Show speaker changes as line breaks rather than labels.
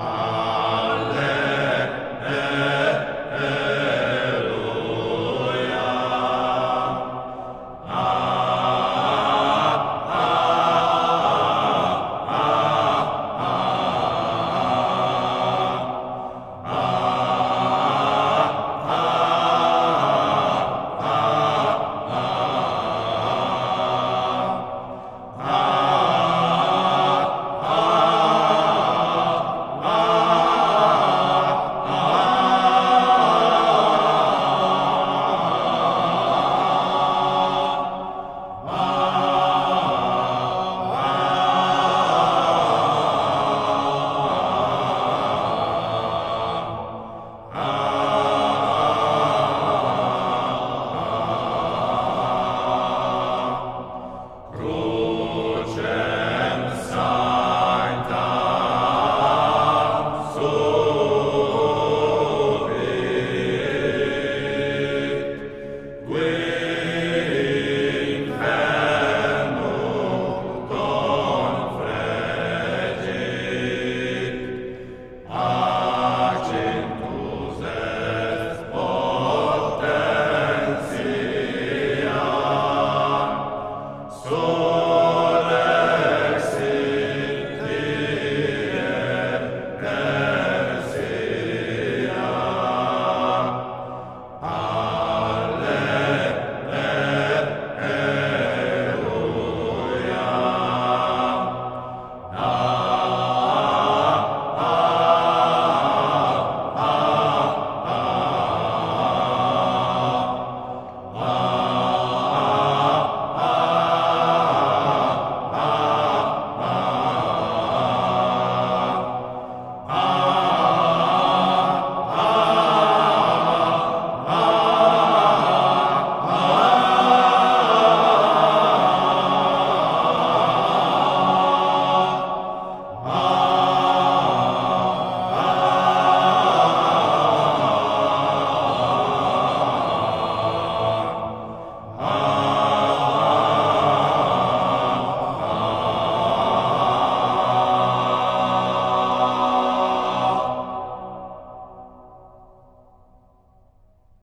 Amen.